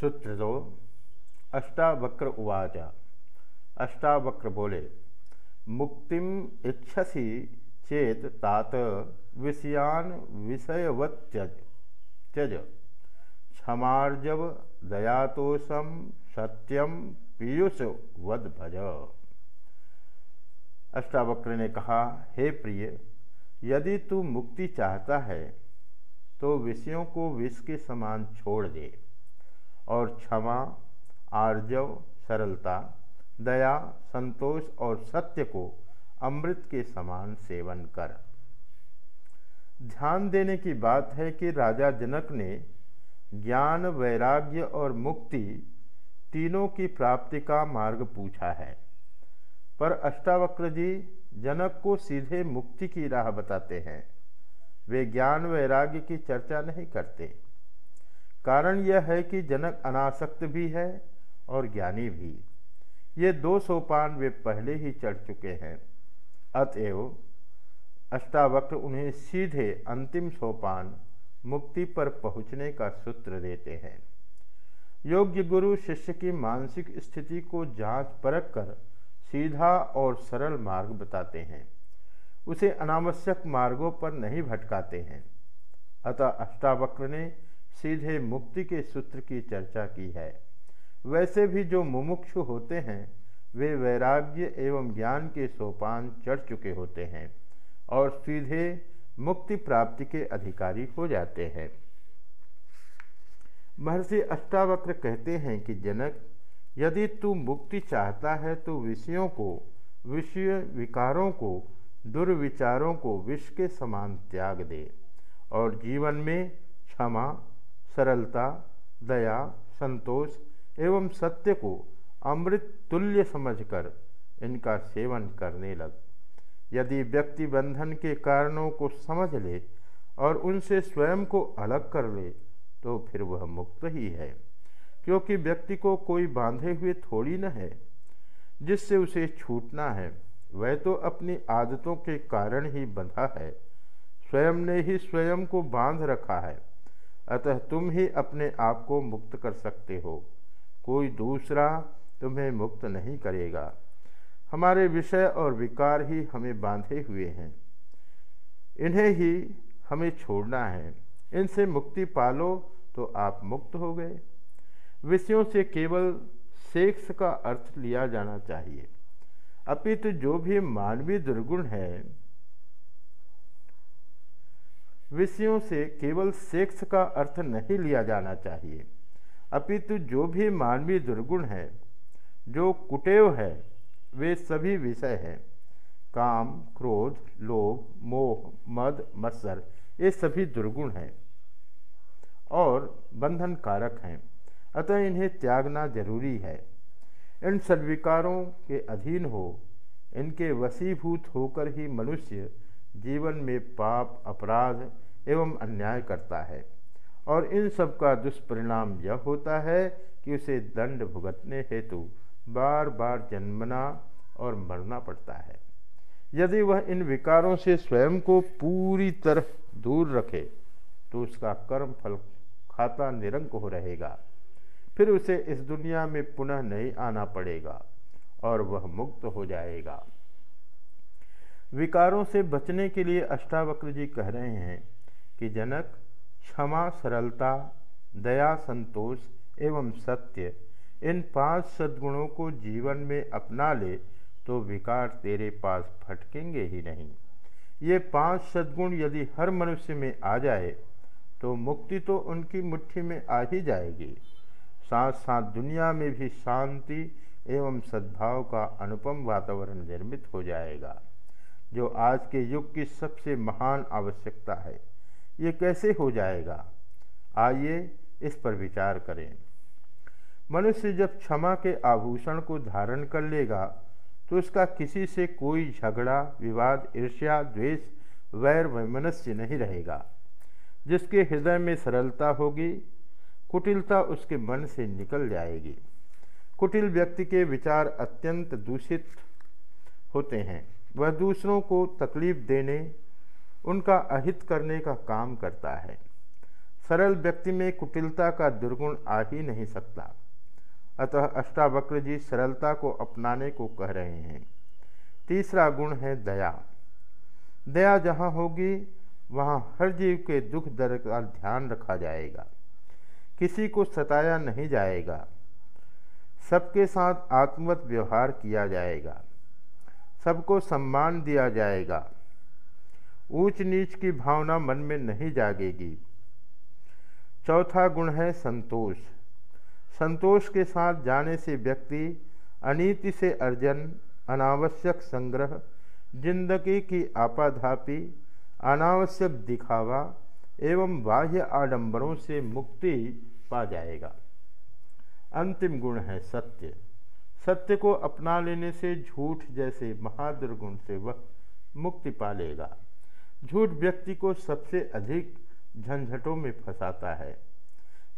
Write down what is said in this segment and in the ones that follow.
सूत्र दो अष्टावक्र उवाच। अष्टावक्र बोले, मुक्तिम इच्छसी चेत तात विषयान विषयवत त्यज। त्यज क्षमार्जव दयातोषम सत्यम पीयूष वद भज अष्टावक्र ने कहा, हे प्रिय, यदि तू मुक्ति चाहता है तो विषयों को विष के समान छोड़ दे। और क्षमा, आर्जव, सरलता, दया, संतोष और सत्य को अमृत के समान सेवन कर। ध्यान देने की बात है कि राजा जनक ने ज्ञान, वैराग्य और मुक्ति तीनों की प्राप्ति का मार्ग पूछा है। पर अष्टावक्र जी जनक को सीधे मुक्ति की राह बताते हैं। वे ज्ञान, वैराग्य की चर्चा नहीं करते। कारण यह है कि जनक अनासक्त भी है और ज्ञानी भी। ये दो सोपान वे पहले ही चढ़ चुके हैं। अतएव अष्टावक्र उन्हें सीधे अंतिम सोपान मुक्ति पर पहुँचने का सूत्र देते हैं। योग्य गुरु शिष्य की मानसिक स्थिति को जाँच परख कर सीधा और सरल मार्ग बताते हैं। उसे अनावश्यक मार्गों पर नहीं भटकाते हैं। अतः अष्टावक्र ने सीधे मुक्ति के सूत्र की चर्चा की है। वैसे भी जो मुमुक्षु होते हैं, वे वैराग्य एवं ज्ञान के सोपान चढ़ चुके होते हैं और सीधे मुक्ति प्राप्ति के अधिकारी हो जाते हैं। महर्षि अष्टावक्र कहते हैं कि, जनक, यदि तू मुक्ति चाहता है तो विषयों को, विषय विकारों को, दुर्विचारों को विष के समान त्याग दे और जीवन में क्षमा सरलता, दया, संतोष एवं सत्य को अमृत तुल्य समझकर इनका सेवन करने लग। यदि व्यक्ति बंधन के कारणों को समझ ले और उनसे स्वयं को अलग कर ले तो फिर वह मुक्त ही है, क्योंकि व्यक्ति को कोई बांधे हुए थोड़ी न है। जिससे उसे छूटना है, वह तो अपनी आदतों के कारण ही बंधा है। स्वयं ने ही स्वयं को बाँध रखा है। अतः तुम ही अपने आप को मुक्त कर सकते हो। कोई दूसरा तुम्हें मुक्त नहीं करेगा। हमारे विषय और विकार ही हमें बांधे हुए हैं। इन्हें ही हमें छोड़ना है। इनसे मुक्ति पालो तो आप मुक्त हो गए। विषयों से केवल सेक्स का अर्थ लिया जाना चाहिए। अपितु जो भी मानवीय दुर्गुण है विषयों से केवल सेक्स का अर्थ नहीं लिया जाना चाहिए। अपितु जो भी मानवीय दुर्गुण है, जो कुटेव है, वे सभी विषय हैं। काम, क्रोध, लोभ, मोह, मद, मत्सर, ये सभी दुर्गुण हैं और बंधन कारक हैं। अतः इन्हें त्यागना ज़रूरी है। इन सद्विकारों के अधीन हो, इनके वसीभूत होकर ही मनुष्य जीवन में पाप, अपराध एवं अन्याय करता है। और इन सब का दुष्परिणाम यह होता है कि उसे दंड भुगतने हेतु बार बार जन्मना और मरना पड़ता है। यदि वह इन विकारों से स्वयं को पूरी तरह दूर रखे तो उसका कर्म फल खाता निरंक हो रहेगा। फिर उसे इस दुनिया में पुनः नहीं आना पड़ेगा और वह मुक्त हो जाएगा। विकारों से बचने के लिए अष्टावक्र जी कह रहे हैं कि जनक क्षमा, सरलता, दया, संतोष एवं सत्य इन पाँच सद्गुणों को जीवन में अपना ले तो विकार तेरे पास फटकेंगे ही नहीं। ये पाँच सद्गुण यदि हर मनुष्य में आ जाए तो मुक्ति तो उनकी मुट्ठी में आ ही जाएगी। साथ साथ दुनिया में भी शांति एवं सद्भाव का अनुपम वातावरण निर्मित हो जाएगा, जो आज के युग की सबसे महान आवश्यकता है। ये कैसे हो जाएगा? आइए इस पर विचार करें। मनुष्य जब क्षमा के आभूषण को धारण कर लेगा तो उसका किसी से कोई झगड़ा, विवाद, ईर्ष्या, द्वेष, वैर, वैमनस्य नहीं रहेगा। जिसके हृदय में सरलता होगी, कुटिलता उसके मन से निकल जाएगी। कुटिल व्यक्ति के विचार अत्यंत दूषित होते हैं। वह दूसरों को तकलीफ़ देने उनका अहित करने का काम करता है। सरल व्यक्ति में कुटिलता का दुर्गुण आ ही नहीं सकता। अतः अष्टावक्र जी सरलता को अपनाने को कह रहे हैं। तीसरा गुण है दया। दया जहाँ होगी, वहाँ हर जीव के दुख दर्द का ध्यान रखा जाएगा। किसी को सताया नहीं जाएगा। सबके साथ आत्मवत व्यवहार किया जाएगा। सबको सम्मान दिया जाएगा। ऊंच नीच की भावना मन में नहीं जागेगी। चौथा गुण है संतोष। संतोष के साथ जाने से व्यक्ति अनीति से अर्जन, अनावश्यक संग्रह, ज़िंदगी की आपाधापी, अनावश्यक दिखावा एवं बाह्य आडंबरों से मुक्ति पा जाएगा। अंतिम गुण है सत्य। सत्य को अपना लेने से झूठ जैसे महादुर्गुण से वह मुक्ति पा लेगा। झूठ व्यक्ति को सबसे अधिक झंझटों में फंसाता है।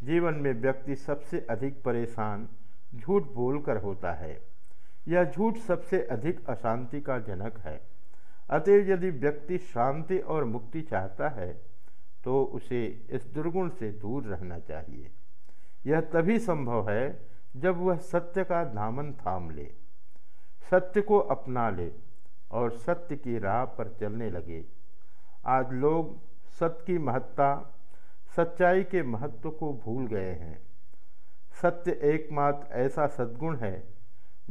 जीवन में व्यक्ति सबसे अधिक परेशान झूठ बोलकर होता है। यह झूठ सबसे अधिक अशांति का जनक है। अतएव यदि व्यक्ति शांति और मुक्ति चाहता है तो उसे इस दुर्गुण से दूर रहना चाहिए। यह तभी संभव है जब वह सत्य का दामन थाम ले, सत्य को अपना ले और सत्य की राह पर चलने लगे। आज लोग सत्य की महत्ता, सच्चाई के महत्व को भूल गए हैं। सत्य एकमात्र ऐसा सद्गुण है,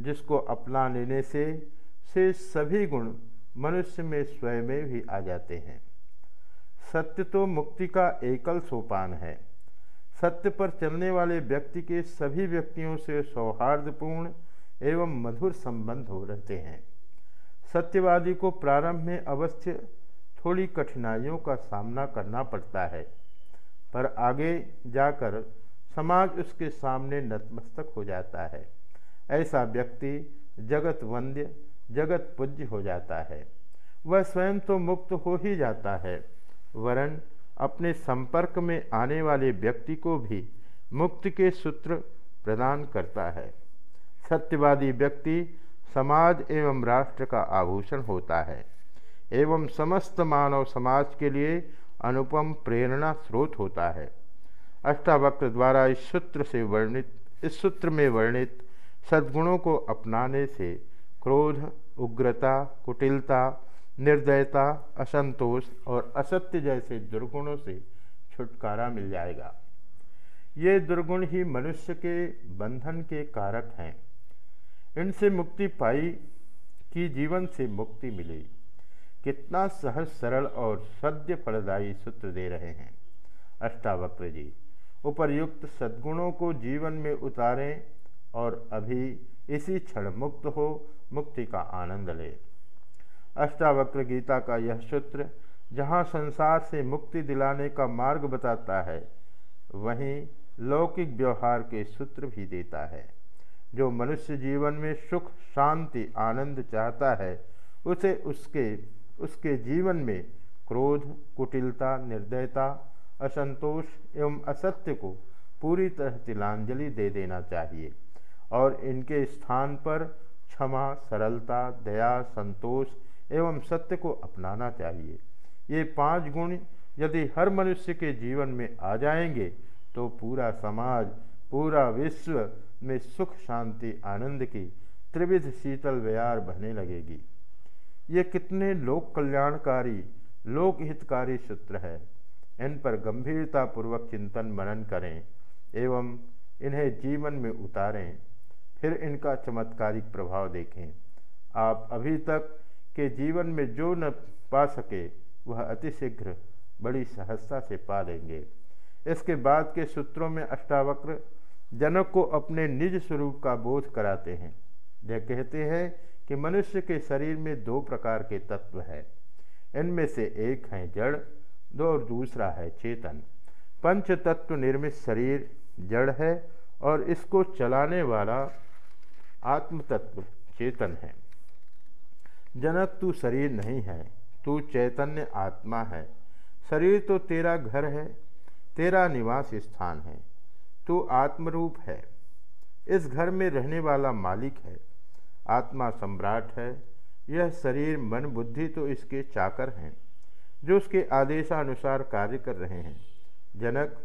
जिसको अपना लेने से से सभी गुण मनुष्य में स्वयं में भी आ जाते हैं। सत्य तो मुक्ति का एकल सोपान है। सत्य पर चलने वाले व्यक्ति के सभी व्यक्तियों से सौहार्दपूर्ण एवं मधुर संबंध हो रहते हैं। सत्यवादी को प्रारंभ में अवश्य थोड़ी कठिनाइयों का सामना करना पड़ता है। पर आगे जाकर समाज उसके सामने नतमस्तक हो जाता है। ऐसा व्यक्ति जगत वंद्य, जगत पूज्य हो जाता है। वह स्वयं तो मुक्त हो ही जाता है। वरन अपने संपर्क में आने वाले व्यक्ति को भी मुक्ति के सूत्र प्रदान करता है। सत्यवादी व्यक्ति समाज एवं राष्ट्र का आभूषण होता है। एवं समस्त मानव समाज के लिए अनुपम प्रेरणा स्रोत होता है। अष्टावक्र द्वारा इस सूत्र से वर्णित, इस सूत्र में वर्णित सद्गुणों को अपनाने से क्रोध, उग्रता, कुटिलता, निर्दयता, असंतोष और असत्य जैसे दुर्गुणों से छुटकारा मिल जाएगा। ये दुर्गुण ही मनुष्य के बंधन के कारक हैं। इनसे मुक्ति पाई, कि जीवन से मुक्ति मिली। कितना सहज, सरल और सद्य फलदायी सूत्र दे रहे हैं। अष्टावक्र जी, उपर्युक्त सद्गुणों को जीवन में उतारें और अभी इसी क्षण मुक्त हो, मुक्ति का आनंद ले। अष्टावक्र गीता का यह सूत्र, जहाँ संसार से मुक्ति दिलाने का मार्ग बताता है, वहीं लौकिक व्यवहार के सूत्र भी देता है। जो मनुष्य जीवन में सुख, शांति, आनंद चाहता है, उसे उसके उसके जीवन में क्रोध, कुटिलता, निर्दयता, असंतोष एवं असत्य को पूरी तरह तिलांजलि दे देना चाहिए और इनके स्थान पर क्षमा, सरलता, दया, संतोष एवं सत्य को अपनाना चाहिए। ये पाँच गुण यदि हर मनुष्य के जीवन में आ जाएँगे तो पूरा समाज, पूरा विश्व में सुख, शांति, आनंद की त्रिविध शीतल व्यार बहने लगेगी। ये कितने लोक कल्याणकारी, लोक हितकारी सूत्र है। इन पर गंभीरतापूर्वक चिंतन मनन करें एवं इन्हें जीवन में उतारें, फिर इनका चमत्कारिक प्रभाव देखें। आप अभी तक के जीवन में जो न पा सके, वह अतिशीघ्र बड़ी सहजता से पा लेंगे। इसके बाद के सूत्रों में अष्टावक्र, जनक को अपने निज स्वरूप का बोध कराते हैं। यह कहते हैं कि मनुष्य के शरीर में दो प्रकार के तत्व हैं। इनमें से एक है जड़, दो और दूसरा है चेतन। पंच तत्व निर्मित शरीर जड़ है और इसको चलाने वाला आत्म तत्व चेतन है। जनक, तू शरीर नहीं है, तू चैतन्य आत्मा है। शरीर तो तेरा घर है, तेरा निवास स्थान है। तू आत्मरूप है। इस घर में रहने वाला मालिक है। आत्मा सम्राट है। यह शरीर, मन, बुद्धि तो इसके चाकर हैं, जो उसके आदेशानुसार कार्य कर रहे हैं। जनक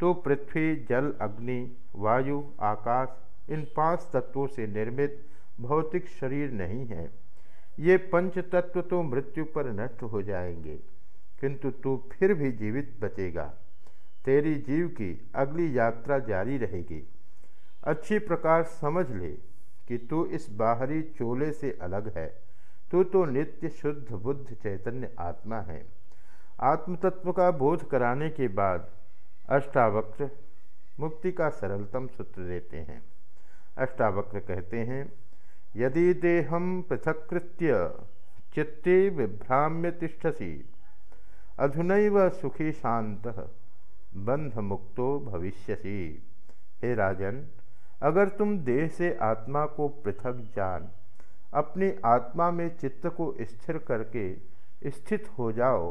तो पृथ्वी, जल, अग्नि, वायु, आकाश, इन पाँच तत्वों से निर्मित भौतिक शरीर नहीं है। ये पंच तत्व तो मृत्यु पर नष्ट हो जाएँगे, किंतु तू फिर भी जीवित बचेगा। तेरी जीव की अगली यात्रा जारी रहेगी। अच्छी प्रकार समझ ले कि तू इस बाहरी चोले से अलग है। तू तो नित्य शुद्ध बुद्ध चैतन्य आत्मा है। आत्मतत्व का बोध कराने के बाद अष्टावक्र मुक्ति का सरलतम सूत्र देते हैं। अष्टावक्र कहते हैं, यदि देहम पृथकृत्य चित्ते विभ्राम्य तिष्ठसी, अधुनैव सुखी शांत बंध मुक्तो भविष्यसी। हे राजन अगर तुम देह से आत्मा को पृथक जान, अपनी आत्मा में चित्त को स्थिर करके स्थित हो जाओ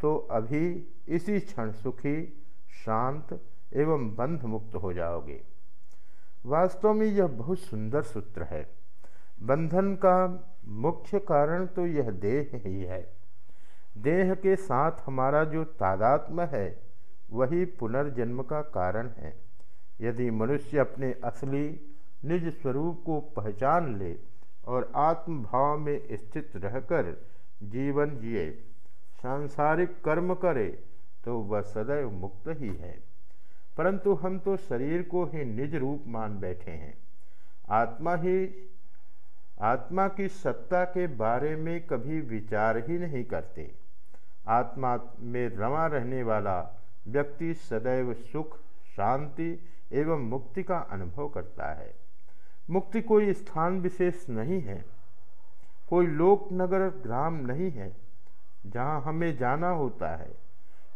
तो अभी इसी क्षण सुखी, शांत एवं बंध मुक्त हो जाओगे। वास्तव में यह बहुत सुंदर सूत्र है। बंधन का मुख्य कारण तो यह देह ही है। देह के साथ हमारा जो तादात्म है, वही पुनर्जन्म का कारण है। यदि मनुष्य अपने असली निज स्वरूप को पहचान ले और आत्मभाव में स्थित रहकर जीवन जिए, सांसारिक कर्म करे तो वह सदैव मुक्त ही है। परंतु हम तो शरीर को ही निज रूप मान बैठे हैं। आत्मा ही, आत्मा की सत्ता के बारे में कभी विचार ही नहीं करते। आत्मा में रमा रहने वाला व्यक्ति सदैव सुख, शांति एवं मुक्ति का अनुभव करता है। मुक्ति कोई स्थान विशेष नहीं है। कोई लोक, नगर, ग्राम नहीं है, जहाँ हमें जाना होता है।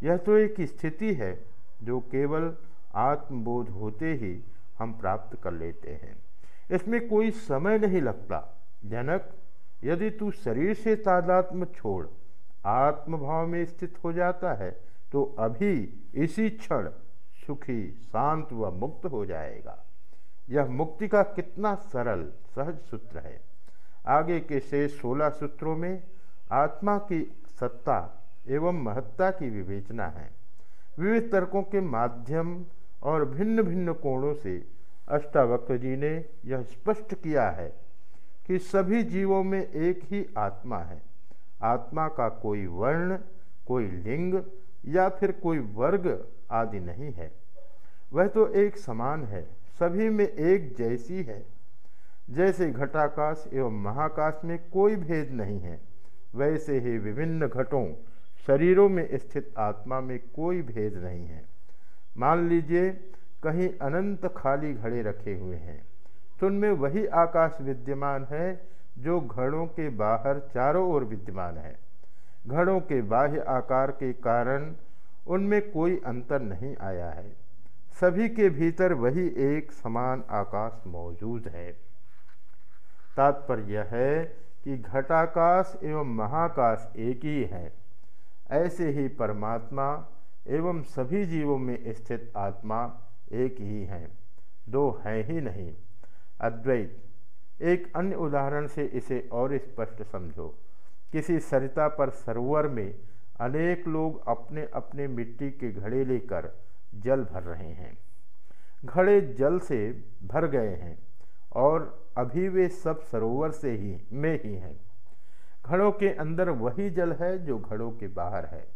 यह तो एक स्थिति है, जो केवल आत्मबोध होते ही हम प्राप्त कर लेते हैं। इसमें कोई समय नहीं लगता। जनक, यदि तू शरीर से तादात्म छोड़ आत्मभाव में स्थित हो जाता है तो अभी इसी क्षण सुखी, शांत व मुक्त हो जाएगा। यह मुक्ति का कितना सरल, सहज सूत्र है। आगे के शेष सोलह सूत्रों में आत्मा की सत्ता एवं महत्ता की विवेचना है। विविध तर्कों के माध्यम और भिन्न भिन्न कोणों से अष्टावक्र जी ने यह स्पष्ट किया है कि सभी जीवों में एक ही आत्मा है। आत्मा का कोई वर्ण, कोई लिंग या फिर कोई वर्ग आदि नहीं है। वह तो एक समान है, सभी में एक जैसी है। जैसे घटाकाश एवं महाकाश में कोई भेद नहीं है, वैसे ही विभिन्न घटों शरीरों में स्थित आत्मा में कोई भेद नहीं है। मान लीजिए, कहीं अनंत खाली घड़े रखे हुए हैं तो उनमें वही आकाश विद्यमान है जो घड़ों के बाहर चारों ओर विद्यमान है। घड़ों के बाह्य आकार के कारण उनमें कोई अंतर नहीं आया है। सभी के भीतर वही एक समान आकाश मौजूद है। तात्पर्य है कि घटाकाश एवं महाकाश एक ही है। ऐसे ही परमात्मा एवं सभी जीवों में स्थित आत्मा एक ही हैं। दो हैं ही नहीं। अद्वैत, एक अन्य उदाहरण से इसे और स्पष्ट समझो। किसी सरिता पर सरोवर में अनेक लोग अपने अपने मिट्टी के घड़े लेकर जल भर रहे हैं। घड़े जल से भर गए हैं और अभी वे सब सरोवर से ही, में ही हैं। घड़ों के अंदर वही जल है जो घड़ों के बाहर है,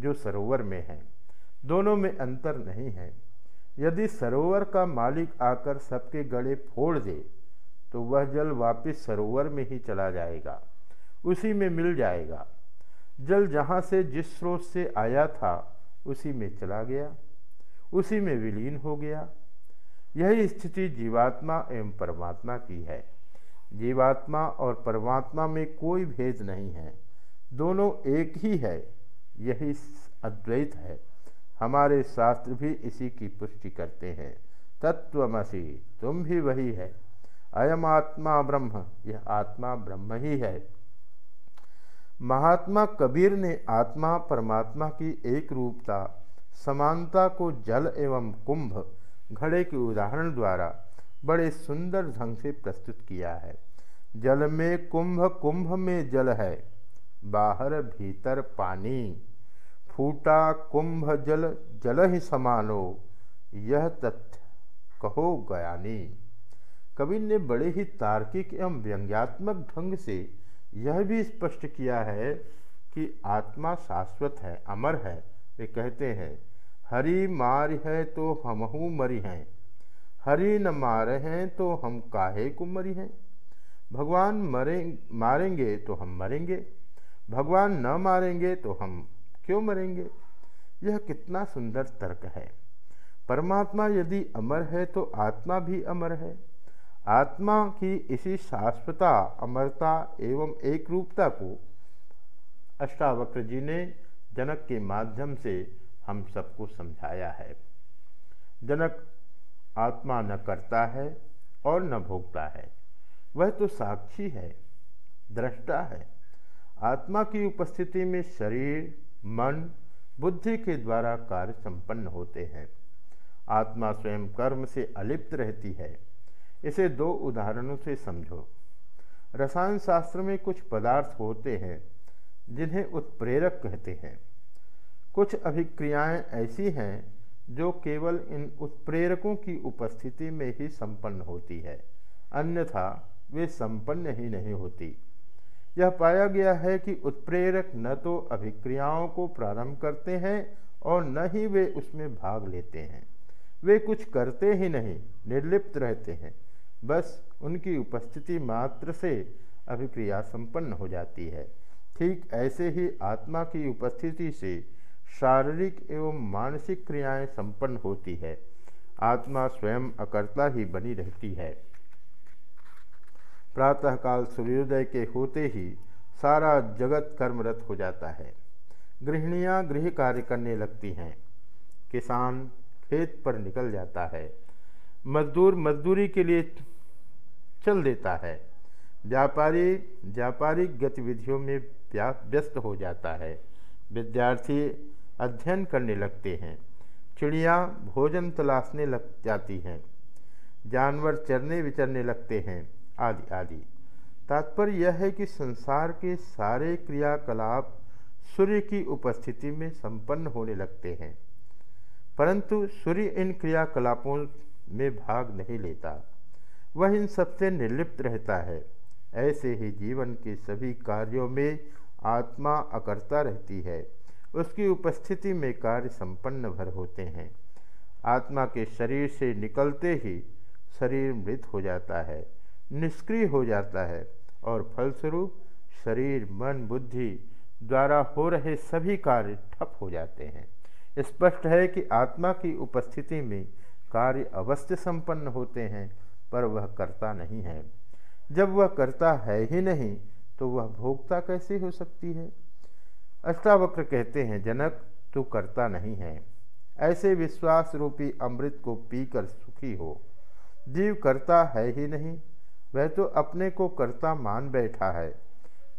जो सरोवर में है। दोनों में अंतर नहीं है। यदि सरोवर का मालिक आकर सबके गड़े फोड़ दे तो वह जल वापस सरोवर में ही चला जाएगा, उसी में मिल जाएगा। जल जहाँ से जिस स्रोत से आया था, उसी में चला गया, उसी में विलीन हो गया। यही स्थिति जीवात्मा एवं परमात्मा की है। जीवात्मा और परमात्मा में कोई भेद नहीं है। दोनों एक ही है, यही अद्वैत है। हमारे शास्त्र भी इसी की पुष्टि करते हैं। तत्वमसी तुम भी वही है। अयम आत्मा ब्रह्म, यह आत्मा ब्रह्म ही है। महात्मा कबीर ने आत्मा परमात्मा की एक रूपता समानता को जल एवं कुंभ घड़े के उदाहरण द्वारा बड़े सुंदर ढंग से प्रस्तुत किया है। जल में कुंभ कुंभ में जल है, बाहर भीतर पानी। फूटा कुंभ जल जल ही समानो, यह तथ्य कहो गयानी कबीर ने बड़े ही तार्किक एवं व्यंग्यात्मक ढंग से यह भी स्पष्ट किया है कि आत्मा शाश्वत है, अमर है। वे कहते हैं, हरि मार है तो हमहू मरी हैं। हरि न मारे हैं तो हम काहे को मरी हैं? भगवान मरे, मारेंगे तो हम मरेंगे। भगवान न मारेंगे तो हम क्यों मरेंगे? यह कितना सुंदर तर्क है। परमात्मा यदि अमर है तो आत्मा भी अमर है। आत्मा की इसी शाश्वता, अमरता एवं एक रूपता को अष्टावक्र जी ने जनक के माध्यम से हम सबको समझाया है। जनक आत्मा न करता है और न भोगता है। वह तो साक्षी है, दृष्टा है। आत्मा की उपस्थिति में शरीर, मन, बुद्धि के द्वारा कार्य संपन्न होते हैं। आत्मा स्वयं कर्म से अलिप्त रहती है। इसे दो उदाहरणों से समझो। रसायन शास्त्र में कुछ पदार्थ होते हैं, जिन्हें उत्प्रेरक कहते हैं। कुछ अभिक्रियाएँ ऐसी हैं, जो केवल इन उत्प्रेरकों की उपस्थिति में ही संपन्न होती है, अन्यथा वे संपन्न ही नहीं होती। यह पाया गया है कि उत्प्रेरक न तो अभिक्रियाओं को प्रारंभ करते हैं और न ही वे उसमें भाग लेते हैं। वे कुछ करते ही नहीं, निर्लिप्त रहते हैं। बस उनकी उपस्थिति मात्र से अभिक्रिया संपन्न हो जाती है। ठीक ऐसे ही आत्मा की उपस्थिति से शारीरिक एवं मानसिक क्रियाएँ संपन्न होती है। आत्मा स्वयं अकर्ता ही बनी रहती है। प्रातःकाल सूर्योदय के होते ही सारा जगत कर्मरत हो जाता है। गृहिणियाँ गृह कार्य करने लगती हैं। किसान खेत पर निकल जाता है। मजदूर मजदूरी के लिए चल देता है। व्यापारी, व्यापारिक गतिविधियों में व्यस्त हो जाता है। विद्यार्थी अध्ययन करने लगते हैं। चिड़िया भोजन तलाशने लग जाती हैं। जानवर चरने विचरने लगते हैं। आदि आदि। तात्पर्य यह है कि संसार के सारे क्रियाकलाप सूर्य की उपस्थिति में संपन्न होने लगते हैं। परंतु सूर्य इन क्रियाकलापों में भाग नहीं लेता। वह इन सबसे निर्लिप्त रहता है। ऐसे ही जीवन के सभी कार्यों में आत्मा अकर्ता रहती है। उसकी उपस्थिति में कार्य संपन्न भर होते हैं। आत्मा के शरीर से निकलते ही शरीर मृत हो जाता है, निष्क्रिय हो जाता है और फलस्वरूप शरीर, मन, बुद्धि द्वारा हो रहे सभी कार्य ठप हो जाते हैं। स्पष्ट है कि आत्मा की उपस्थिति में कार्य अवश्य संपन्न होते हैं। पर वह करता नहीं है। जब वह करता है ही नहीं तो वह भोगता कैसे हो सकती है? अष्टावक्र कहते हैं, जनक, तू करता नहीं है। ऐसे विश्वास रूपी अमृत को पीकर सुखी हो। जीव करता है ही नहीं, वह तो अपने को करता मान बैठा है।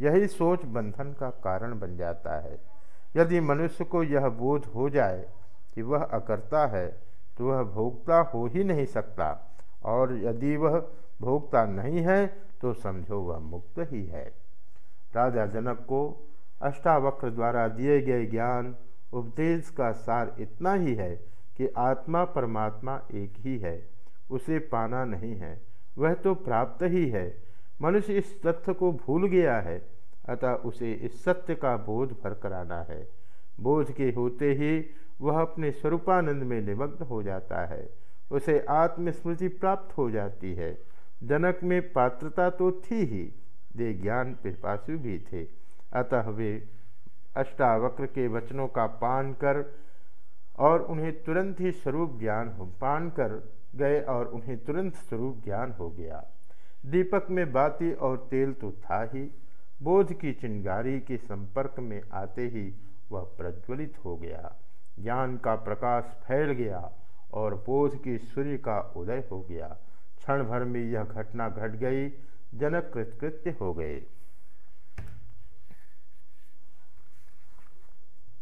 यही सोच बंधन का कारण बन जाता है। यदि मनुष्य को यह बोध हो जाए कि वह अकर्ता है तो वह भोगता हो ही नहीं सकता। और यदि वह भोगता नहीं है तो समझो वह मुक्त ही है। राजा जनक को अष्टावक्र द्वारा दिए गए ज्ञान, उपदेश का सार इतना ही है कि आत्मा परमात्मा एक ही है, उसे पाना नहीं है, वह तो प्राप्त ही है। मनुष्य इस तथ्य को भूल गया है, अतः उसे इस सत्य का बोध भर कराना है। बोध के होते ही वह अपने स्वरूपानंद में निमग्न हो जाता है। उसे आत्मस्मृति प्राप्त हो जाती है। जनक में पात्रता तो थी ही, वे ज्ञान पिपासु भी थे। अतः वे अष्टावक्र के वचनों का पान कर और उन्हें तुरंत ही स्वरूप ज्ञान हो पान कर गए और उन्हें तुरंत स्वरूप ज्ञान हो गया। दीपक में बाती और तेल तो था ही। बोध की चिंगारी के संपर्क में आते ही वह प्रज्वलित हो गया। ज्ञान का प्रकाश फैल गया। और बोध की सूर्य का उदय हो गया। क्षण भर में यह घटना घट गई, जनक कृतकृत्य हो गए।